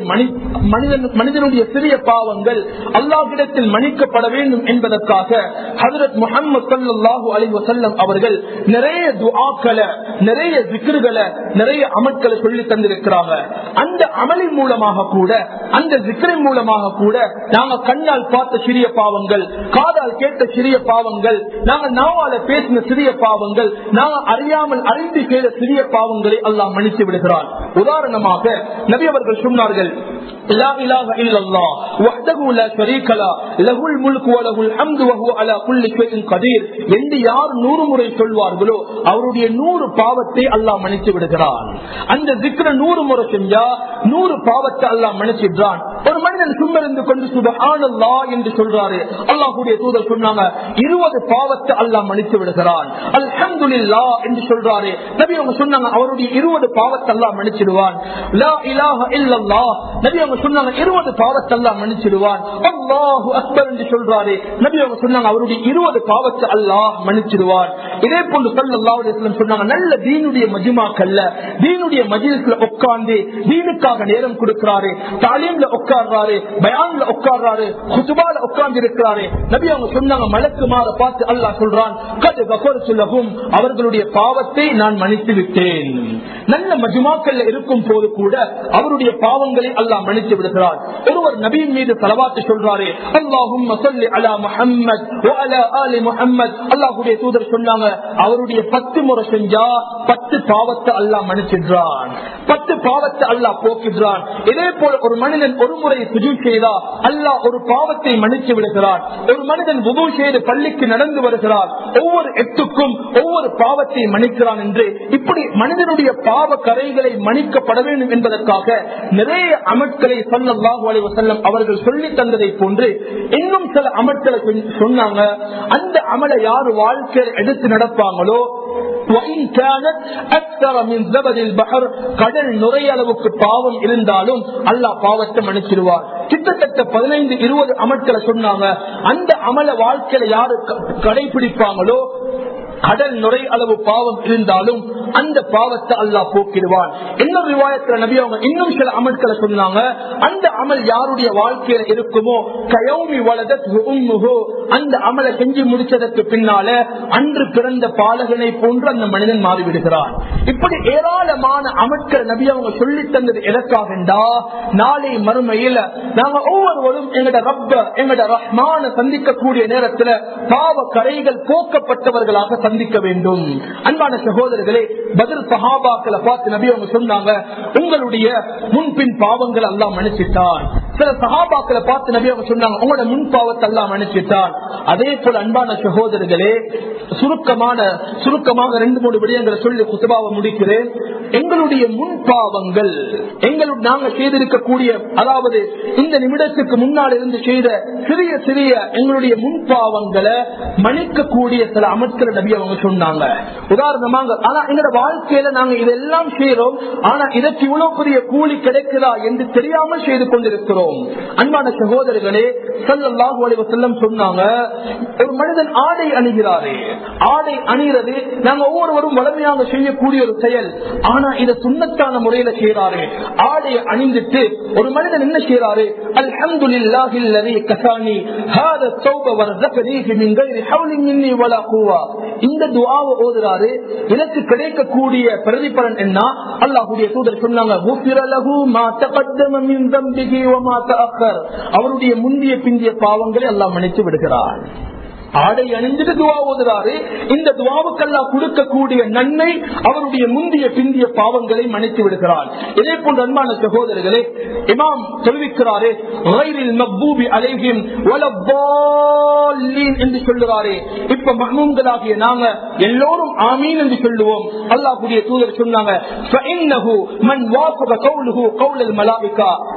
மனிதன் மனிதனுடைய சிறிய பாவங்கள் அல்லாஹிடத்தில் மன்னிக்கப்பட வேண்டும் என்பதற்காக ஹசரத் முகமது சல்லாஹூ அலி வசல்லம் அவர்கள் நிறைய துஆக்களை நிறைய சிக்கர்களை நிறைய அமல்களை சொல்லி தந்திருக்கிறாங்க. அந்த அமலின் மூலமாக கூட அந்த சிக்கரின் மூலமாக கூட நாங்க கண்ணால் பார்த்த சிறிய பாவங்கள் காதால் கேட்ட சிறிய பாவங்கள் நாங்க வாயால பேசின சிறிய பாவங்கள் நாம் அறியாமல் அறிந்து செய்த சிறிய பாவங்களை அல்லாஹ் மன்னித்து விடுகிறான். உதாரணமாக நபி அவர்கள் சொன்னார்கள் لا إله إلا الله وحده لا شريك له له الملك وله الحمد وهو على كل شيء قدير என்று யார் நூறு முறை சொல்வார்களோ அவருடைய நூறு பாவத்தை அல்லாஹ் மன்னித்து விடுகிறான். அந்த சிக்கர நூறு முறை செஞ்சா நூறு பாவத்தை அல்லாஹ் மன்னிச்சிடுறான். ஒரு மனிதன் சும்மிருந்து கொண்டு சுபஹானல்லா என்று சொல்றாரு. அல்லாஹுடைய தூதர் சொன்னாங்க இருபது பாவத்தை அல்லாஹ் மன்னித்து விடுகிறான். அல்ஹம்துலில்லா என்று சொல்றாரு. நபி அவங்க சொன்னாங்க அவருடைய இருபது பாவத்தெல்லாம் மன்னிச்சிடுவான். நபி அவங்க சொன்னாங்க இருபது பாவத்தெல்லாம் மன்னிச்சிடுவான். அல்லாஹு அக்பர் என்று சொல்றாரு. நபி அவங்க சொன்னாங்க அவருடைய இருபது பாவத்தை அல்லாஹ் மன்னிச்சிடுவான். இதே போன்று சல்லாஹ் சொன்னாங்க நல்ல தீனுடைய மஜிமாக்கல்ல தீனுடைய மஜிலிஸ்ல உட்கார்ந்து தீனுக்காக நேரம் கொடுக்கிறாரு. தாலீம்ல உட்கார்றாரு பயான்ல உட்கார்றாரு குசுபால உட்கார்ந்து இருக்கிறாரு நபி அவங்க சொன்னாங்க மலக்குமார பார்த்து அல்லாஹ் சொல்றான் அவர்களுடைய பாவத்தை நான் மன்னித்து விட்டேன் நல்ல மஜுமாக்கள் இருக்கும் போது கூட அவருடைய பாவங்களை அல்லாஹ் மன்னித்து விடுகிறார். ஒருவர் நபியின் மீது தலவாத்து சொல்றாரு அல்லாஹும் அலா முஹம்மத் முஹம்மத். அல்லாஹுடைய தூதர் சொன்னாங்க அவருடைய பத்து முறை செஞ்சா பத்து பாவத்தை அல்லாஹ் மன்னிச்சிடுறான். பத்து பாவத்தை அல்லாஹ் போக்கிடுறான். இதே போல ஒரு மனிதன் ஒரு முறை சுஜு செய்தா அல்லாஹ் ஒரு பாவத்தை மன்னித்து விடுகிறான். ஒரு மனிதன் உபு செய்து பள்ளிக்கு நடந்து வருகிறார் ஒவ்வொரு எட்டுக்கும் ஒவ்வொரு பாவத்தை மன்னிக்கிறான் என்று இப்படி மனிதனுடைய பாவ கரைகளை மன்னிக்கப்பட வேண்டும் என்பதற்காக நிறைய அமட்களை சல்லாஹூ அலி அவர்கள் சொல்லி தந்ததை போன்று இன்னும் சில அமட்களை சொன்னாங்க. அந்த அமலை யாரு வாழ்க்கையில் எடுத்து நடப்பாங்களோ? கடல் நுரையளவுக்கு பாவம் இருந்தாலும் அல்லாஹ் பாவத்தை மன்னிச்சிருவார் கிட்டத்தட்ட பதினைந்து இருபது அமல்களை சொன்னாங்க. அந்த அமல வாழ்க்கையில யாரு கடைபிடிப்பாங்களோ கடல் நுரை அளவு பாவம் இருந்தாலும் அந்த பாவத்தை அல்லாஹ் போக்கிடுவான். இன்னொரு விவாயத்துல நபி அவங்க இன்னும் சில அமல்களை சொன்னாங்க. அந்த அமல் யாருடைய வாழ்க்கையில இருக்குமோ? கயோமி வளதோ அந்த அமலை செஞ்சு முடிச்சதற்கு பின்னால அன்று பிறந்த பாலகனை போன்று அந்த மனிதன் மாறிவிடுகிறான். இப்படி ஏராளமான அமட்கள் நபி அவங்க சொல்லி தந்தது எதற்காகண்டா நாளை மறுமையில நாங்க ஒவ்வொருவரும் எங்கட ரப்ப எங்கட ரஹ்மான சந்திக்கக்கூடிய நேரத்துல பாவ கரைகள் போக்கப்பட்டவர்களாக சந்திக்க வேண்டும். அன்பான சகோதரர்களே பதில் சஹாபாக்களை பார்த்து நபி அவங்க சொன்னாங்க உங்களுடைய முன்பின் பாவங்கள் எல்லாம் மன்னிச்சிட்டான். சில சகாபாக்களை பார்த்து நபி அவங்க சொன்னாங்க உங்களோட முன்பாவத்தை எல்லாம் அனுப்பிட்டால் அதே போல அன்பான சகோதரர்களே சுருக்கமான சுருக்கமாக ரெண்டு மூணு விடயங்களை சொல்லி குத்துபாவை முடிக்கிறேன். எங்களுடைய முன்பாவங்கள் எங்களுடைய நாங்கள் செய்திருக்கக்கூடிய அதாவது இந்த நிமிடத்துக்கு முன்னால் இருந்து செய்த சிறிய சிறிய எங்களுடைய முன்பாவங்களை மன்னிக்கக்கூடிய சில அமைச்சர் நபி அவங்க சொன்னாங்க. உதாரணமாக ஆனா எங்களோட வாழ்க்கையில நாங்க இதெல்லாம் செய்யறோம் ஆனா இதற்கு இவ்வளவு பெரிய கூலி கிடைக்குதா என்று தெரியாமல் செய்து கொண்டிருக்கிறோம். அன்பான சகோதரர்களே சல்லாஹூ அலைவ செல்லம் சொன்னாங்க ஒரு மனிதன் ஆடை அணிகிறாரே ஆடை அணிகிறது நாங்க ஒவ்வொருவரும் வளமையாக செய்யக்கூடிய ஒரு செயல். ஆனா இதை சுண்ணத்தான முறையில செய்யறாரு ஆடையை அணிந்துட்டு ஒரு மனிதன் என்ன செய்யறாரு அல்ஹம்துலில்லாஹில்லதி கசானி ஹாத தௌப வர்ஸகனீஹி மின் கைரி ஹவ்லின் மின்னி இந்த துவாவை ஓதுறாரு எனக்கு கிடைக்கக்கூடிய பிரதிபலன் என்ன? அல்லாஹுடைய தூதர் சொன்னாங்க அவருடைய முந்திய பிந்திய பாவங்களை எல்லாம் மன்னித்து விடுகிறார் ஆடை அணிந்துட்டு துவா ஓதுறாரு. இந்த துவாவுக்கெல்லாம் கொடுக்கக்கூடிய நன்மை அவருடைய முந்திய பிந்திய பாவங்களை மன்னித்து விடுகிறார் இதே போன்ற அன்பான சகோதரர்களே இமாம் தெரிவிக்கிறாரே அலைஹிம் என்று சொல்லுறாரே இப்ப மஹ்மூம்களாகிய நாங்க எல்லோரும் ஆமீன் என்று சொல்லுவோம். அல்லாஹுடைய தூதர் சொன்னாங்க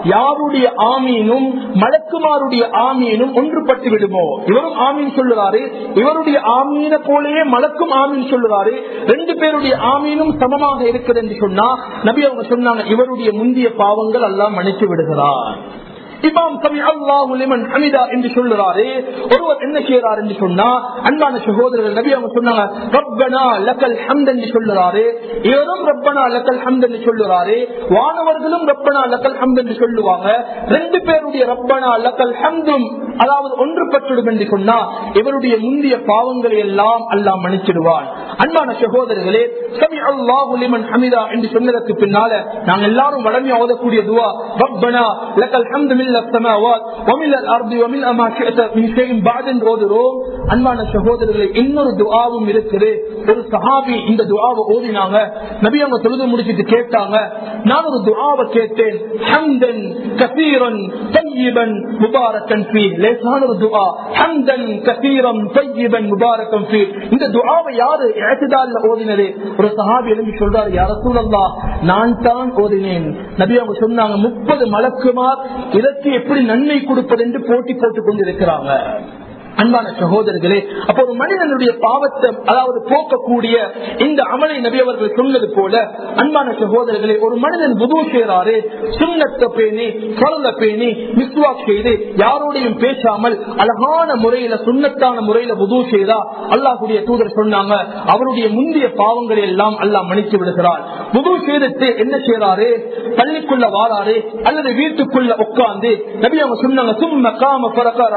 யாருடைய ஆமீனும் மலக்குமாருடைய ஆமீனும் ஒன்றுபட்டு விடுமோ? இவரும் ஆமீன் சொல்லுறாரு இவருடைய ஆமீன போலயே மலக்கும் ஆமீன் சொல்லுறாரு ரெண்டு பேருடைய ஆமீனும் சமமாக இருக்கிறது என்று சொன்னா நபி அவங்க சொன்னாங்க இவருடைய முந்திய பாவங்கள் எல்லாம் மன்னித்து விடுகிறார் இமாம் சமி அல்லாஹு லிமன் ஹமிதா என்று சொல்லுறாரு ஒருவர் என்ன செய்யறார் என்று சொன்னா அன்பான சகோதரர்கள் நபி அவங்க சொன்னாங்க ரப்பனா லக்கல் ஹம்த் என்று சொல்லுறாரு இவரும் ரப்பனா லக்கல் ஹம்த் என்று சொல்லுறாரு வானவர்களும் ரப்பனா லக்கல் ஹம்த் என்று சொல்லுவாங்க. ரெண்டு பேருடைய ரப்பனா லக்கல் ஹம்தும் அதாவது ஒன்றுபட்டுடும் என்று சொன்னா இவருடைய முந்திய பாவங்களை எல்லாம் அல்லாம் மன்னிச்சிடுவான். அன்பான சகோதரர்களே சமி அல்லாஹு லிமன் ஹமிதா என்று சொன்னதற்கு பின்னால நாங்க எல்லாரும் வளமையா ஓதக்கூடிய துவா ரப்பனா லக்கல் ஹம்து மில் السماوات ومن الارض ومن ما شئت من شيء بعد ஓதுறோம் அன்பான சகோதரர்களே இன்னொரு துஆவும் இருக்குது ஒரு சஹாபி இந்த துஆவை ஓதினாங்க நபி அவங்க தொழுது முடிச்சிட்டு கேட்டாங்க நான் ஒரு துஆவை கேட்டேன் ஹம்தன் கசீரன் طيبا مباركا فيه லேசான ஒரு துஆ ஹம்தன் கசீரன் طيبا مباركا فيه இந்த துஆவை யாரு இஅ்திதால்ல ஓதினது ஒரு சஹாபி எழும்பி சொல்றாரு யா ரசூலல்லாஹ் நான் தான் ஓதினேன் நபி அவங்க சொன்னாங்க 30 மலக்குமார் இதற்கு எப்படி நன்மை கொடுப்பது என்று போட்டி போட்டுக் கொண்டிருக்கிறாங்க. அன்பான சகோதரர்களே அப்ப ஒரு மனிதனுடைய பாவத்தை அதாவது போக்கக்கூடிய இந்த அமலை நபி அவர்கள் சொன்னது போல அன்பான சகோதரர்களே ஒரு மனிதன் புது செய்றாரு சுண்ணத்தை பேணி சொல்ல பேணி மிஸ்வாக் செய்து யாரோடையும் பேசாமல் அழகான முறையில சுண்ணத்தான முறையில புது செய்தா அல்லாஹுடைய தூதர் சொன்னாங்க அவருடைய முந்தைய பாவங்களை எல்லாம் அல்லாஹ் மன்னித்து விடுகிறார். புது செய்துட்டு என்ன செய்யறாரு பள்ளிக்குள்ள வாராரு அல்லது வீட்டுக்குள்ள உட்கார்ந்து நபி அவங்க சொன்னாங்க சும்ம காம பரக்க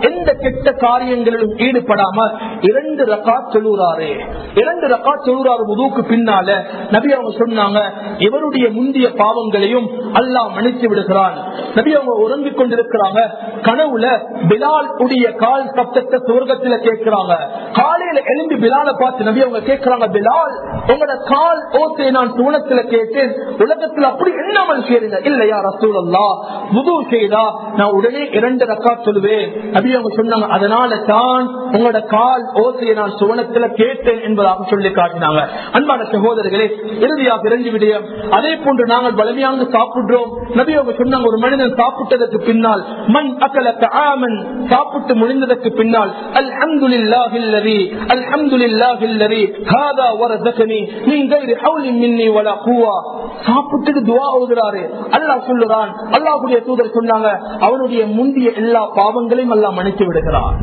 எந்த கெட்ட காரியங்களிலும் ஈடுபடாம இரண்டு ரகாத் சொல்லுறாரு இரண்டு ரகாத் சொல்லுறாரு வுதுக்கு பின்னால நபி அவங்க சொன்னாங்க இவருடைய முந்திய பாவங்களையும் அல்லாஹ் மன்னித்து விடுகிறான். நபி அவங்க உறங்கிக் கொண்டிருக்கிறாங்க கனவுல பிலால் உடைய கால் சப்தத்தை சுவர்க்கத்துல கேட்கிறாங்க. காலையில எழுந்து பிலால பார்த்து நபி அவங்க கேட்கிறாங்க பிலால் உங்களோட கால் ஓசை நான் சுவனத்துல கேட்டேன். உலகத்துல அப்படி எண்ணாமல் செய்றீங்க இல்லையா ரசூலல்லா முது செய்தா நான் உடனே இரண்டு ரக்கா சொல்லுவேன். நபி அவங்க சொன்னாங்க அதனால தான் உங்களோட கால் ஓசையை நான் சுவனத்துல கேட்டேன் என்பதாக சொல்லி காட்டினாங்க. அன்பான சகோதரர்களே இறுதியாக இரண்டு விடயம். அதே போன்று நாங்கள் வலிமையாக சாப்பிடுறோம். நபி அவங்க சொன்னாங்க ஒரு மனிதன் சாப்பிட்டதற்கு பின்னால் மண் அக்கல ஆமன் சாப்பிட்டு முடிந்ததற்கு பின்னால் அல்ஹம்துலில்லாஹில்லதி அல்ஹம்துலில்லாஹில்லதி ஹாதா வரதகனி மின்னி வலா குவா சாப்பிட்டுட்டு துவா ஓதுறாரு அல்லாஹ் சொல்லுறான் தூதர் சொன்னாங்க. அவனுடைய முந்திய எல்லா பாவங்களையும் அல்லாஹ் மன்னித்து விடுகிறான்.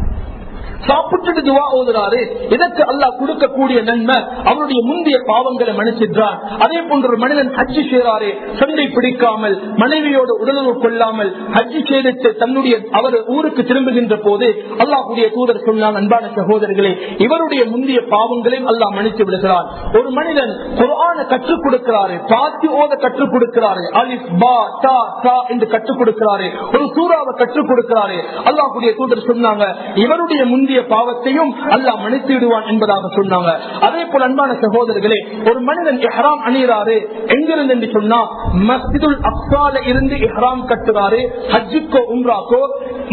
சாப்பிட்டுட்டு துவா ஓதுறாரு. இதற்கு அல்லாஹ் கொடுக்கக்கூடிய நன்மை அவருடைய முந்தைய பாவங்களை மன்னிச்சின்றான் அதே போன்ற ஒரு மனிதன் ஹஜ்ஜி செய்றாரு சண்டை பிடிக்காமல் மனைவியோடு உடலுறவு கொள்ளாமல் ஹஜ்ஜி செய்துட்டு தன்னுடைய அவர் ஊருக்கு திரும்புகின்ற போது அல்லாஹுடைய தூதர் சொன்னான் அன்பான சகோதரர்களே இவருடைய முந்தைய பாவங்களையும் அல்லாஹ் மன்னித்து விடுகிறார் ஒரு மனிதன் குரான கற்றுக் கொடுக்கிறாரு பாத்தி ஓத கற்றுக் கொடுக்கிறாரு அலிப் பா தா தா என்று கற்றுக் கொடுக்கிறாரு ஒரு சூறாவை கற்றுக் கொடுக்கிறாரு. அல்லாஹுடைய தூதர் சொன்னாங்க இவருடைய முந்தைய முந்தைய பாவத்தையும் அல்லாஹ் மன்னித்து விடுவான் என்பதாக சொன்னாங்க. அதே போல் அன்பான சகோதரர்களே ஒரு மனிதன் இஹ்ராம் அணிகிறாரு எங்கிருந்து என்று சொன்னா மஸ்ஜிதுல் அப்சால இருந்து இஹ்ராம் கட்டுறாரு ஹஜ்ஜுக்கோ உம்ராக்கோ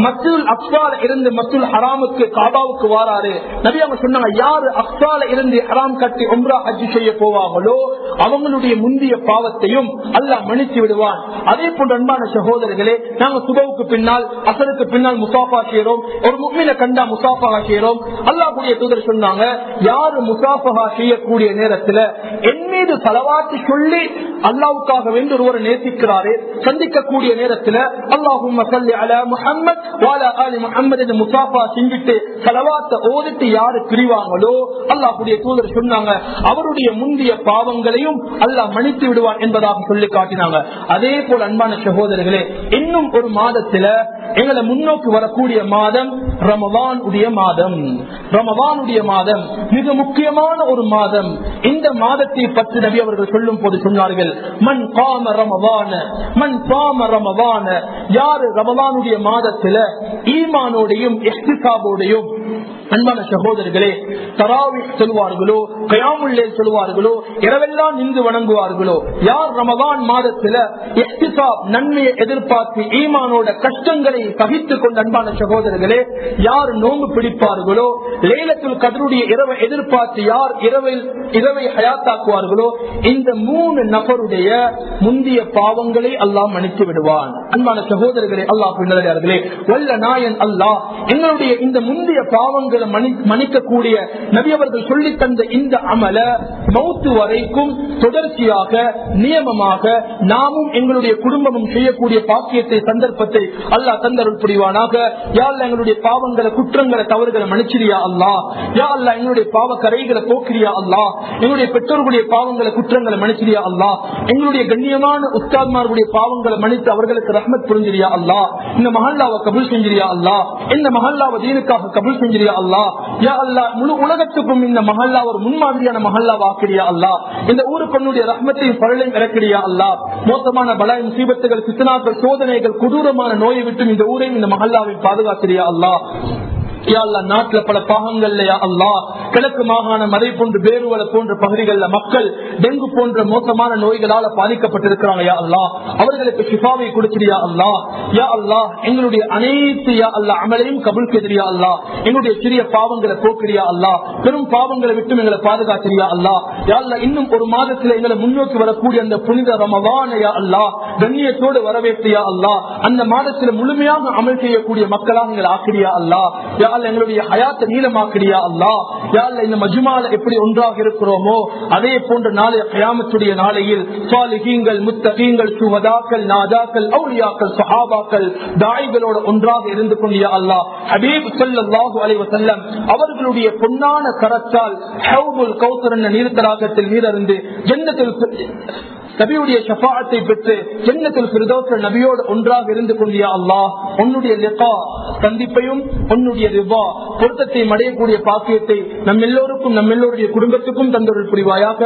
மஸ்ஜிதுல் அப்சால இருந்து மஸ்துல் ஹராமுக்கு காபாவுக்கு வாராரு. நபி அவங்க சொன்னாங்க யாரு அப்சால இருந்து ஹராம் கட்டி உம்ரா ஹஜ் செய்ய போவாங்களோ அவங்களுடைய முந்திய பாவத்தையும் அல்லாஹ் மன்னித்து விடுவான் அதே போன்ற அன்பான சகோதரர்களே நாங்க சுபவுக்கு பின்னால் அசலுக்கு பின்னால் முசாஃபா செய்யறோம் ஒரு முக்மீன கண்டா முசாஃபா முசாஃபகா செய்யறோம் அல்லாஹுடைய தூதர் சொன்னாங்க யாரு முசாஃபகா செய்யக்கூடிய நேரத்துல என் மீது பலவாத்து சொல்லி அல்லாவுக்காக வேண்டு ஒருவர் நேசிக்கிறாரே சந்திக்கக்கூடிய நேரத்துல அல்லாஹும் முஹம்மத் வாலா ஆலி முஹம்மது என்று முசாஃபா செஞ்சுட்டு செலவாத்த ஓதிட்டு யாரு பிரிவாங்களோ அல்லாஹுடைய தூதர் சொன்னாங்க அவருடைய முந்தைய பாவங்களையும் அல்லாஹ் மன்னித்து விடுவான் என்பதாக சொல்லி காட்டினாங்க. அதே போல் அன்பான சகோதரர்களே இன்னும் ஒரு மாதத்துல எங்களை முன்னோக்கி வரக்கூடிய மாதம் ரமவான் உடைய மாதம். ரமவான் உடைய மாதம் மிக முக்கியமான ஒரு மாதம். இந்த மாதத்தை பற்றி நபி அவர்கள் சொல்லும் போது சொன்னார்கள் மண் காம ரமவான மண் காம ரமவான. யாரு ரமவானுடைய மாதத்துல ஈமானோடையும் எஹ்திசாபோடையும் அன்பான சகோதரர்களே தராவி சொல்வார்களோ கயாமுள்ளே சொல்வார்களோ இரவெல்லாம் நின்று வணங்குவார்களோ? யார் ரமவான் மாதத்துல எஹ்திசாப் நன்மையை எதிர்பார்த்து ஈமானோட கஷ்டங்கள் சகித்துக் கொண்ட அன்பான சகோதரர்களே யார் நோம்பு பிடிப்பார்களோ லேலத்தில் கதருடைய இரவை எதிர்பார்த்து யார் இரவில் இரவை ஹயாத்தாக்குவார்களோ இந்த மூணு நபருடைய முந்திய பாவங்களை அல்லாஹ் மன்னித்து விடுவான். அன்பான சகோதரர்களே அல்லாஹ் பின்னர்களே வல்ல நாயன் அல்லாஹ் எங்களுடைய இந்த முந்தைய பாவங்களை மன்னிக்கக்கூடிய நபி அவர்கள் சொல்லி தந்த இந்த அமல மௌத்து வரைக்கும் தொடர்ச்சியாக நியமமாக நாமும் எங்களுடைய குடும்பமும் செய்யக்கூடிய பாக்கியத்தை சந்தர்ப்பத்தை அல்லாஹ் தந்தருள் புரிவானாக? யாழ்ல எங்களுடைய பாவங்களை குற்றங்களை தவறுகளை மன்னிச்சிரியா அல்லா? யா எங்களுடைய பாவ கரைகளை போக்கிரியா அல்லா? எங்களுடைய பெற்றோர்களுடைய பாவங்களை குற்றங்களை மன்னிச்சிரியா அல்லா? எங்களுடைய கண்ணியமான உஸ்தாத்மார்களுடைய பாவங்களை மன்னித்து அவர்களுக்கு ரஹ்மத் புரிஞ்சிரியா அல்லா? இந்த மஹல்லாவை கபுல் செஞ்சிரியா அல்லா? இந்த மஹல்லாவை தீனுக்காக கபுல் செஞ்சிரியா அல்லா? யா அல்லா முழு உலகத்துக்கும் இந்த மஹல்லா ஒரு முன்மாதிரியான மஹல்லா வாக்கிறியா அல்லா? இந்த ஊருக்கு உன்னுடைய ரஹ்மத்தையும் பரலையும் இறக்கிறியா அல்லா? மோசமான பலாய் முசீபத்துகள் சித்தனாக்கள் சோதனைகள் கொடூரமான நோயை விட்டு இந்த ஊரையும் இந்த மஹல்லாவை பாதுகாத்திரியா அல்லா நாட்டுல பல பாகங்கள்ல அல்லா கிழக்கு மாகாண மறை போன்று பேருவலை போன்ற பகுதிகளில் மக்கள் டெங்கு போன்ற மோசமான நோய்களால பாதிக்கப்பட்டிருக்கிறாங்க யா அல்லா அவர்களுக்கு சிபாவை கொடுக்கிறியா அல்லா யா அல்லா எங்களுடைய அனைத்து யா அல்லா அமலையும் கபுல் கெதிரியா அல்லா எங்களுடைய சிறிய பாவங்களை போக்கிறியா அல்லா பெரும் பாவங்களை விட்டு எங்களை பாதுகாக்கிறியா அல்லா யா அல்லா இன்னும் ஒரு மாதத்துல எங்களை முன்னோக்கி வரக்கூடிய அந்த புனித ரமவான யா அல்லா கண்ணியத்தோடு வரவேற்றியா அல்லா அந்த மாதத்துல முழுமையாக அமல் செய்யக்கூடிய மக்களாக எங்களை ஆக்கிறியா அல்லா யாழ் எங்களுடைய ஹயாத்த நீளமாக்குறியா அல்லா யாழ் இந்த மஜுமால எப்படி ஒன்றாக இருக்கிறோமோ அதே போன்ற நாளைய கயாமத்துடைய நாளையில் சாலிகீங்கள் முத்தகீங்கள் சுவதாக்கள் நாதாக்கள் அவுளியாக்கள் சஹாபாக்கள் தாய்களோட ஒன்றாக இருந்து கொண்டியா அல்லா ஹபீப் சல்லாஹு அலைவ செல்லம் அவர்களுடைய பொன்னான கரத்தால் ஹவுமுல் கௌசர் என்ற நீர்த்தராகத்தில் நீரறிந்து ஜன்னத்தில் நபியுடைய ஷபாத்தை பெற்று ஜன்னத்தில் பிரதோஷ நபியோடு ஒன்றாக இருந்து கொண்டியா அல்லாஹ் உன்னுடைய லிகா சந்திப்பையும் உன்னுடைய ரிவா பொருத்தத்தை அடையக்கூடிய பாக்கியத்தை நம் எல்லோருக்கும் நம் எல்லோருடைய குடும்பத்துக்கும் தந்தொருள் புரிவாயாக.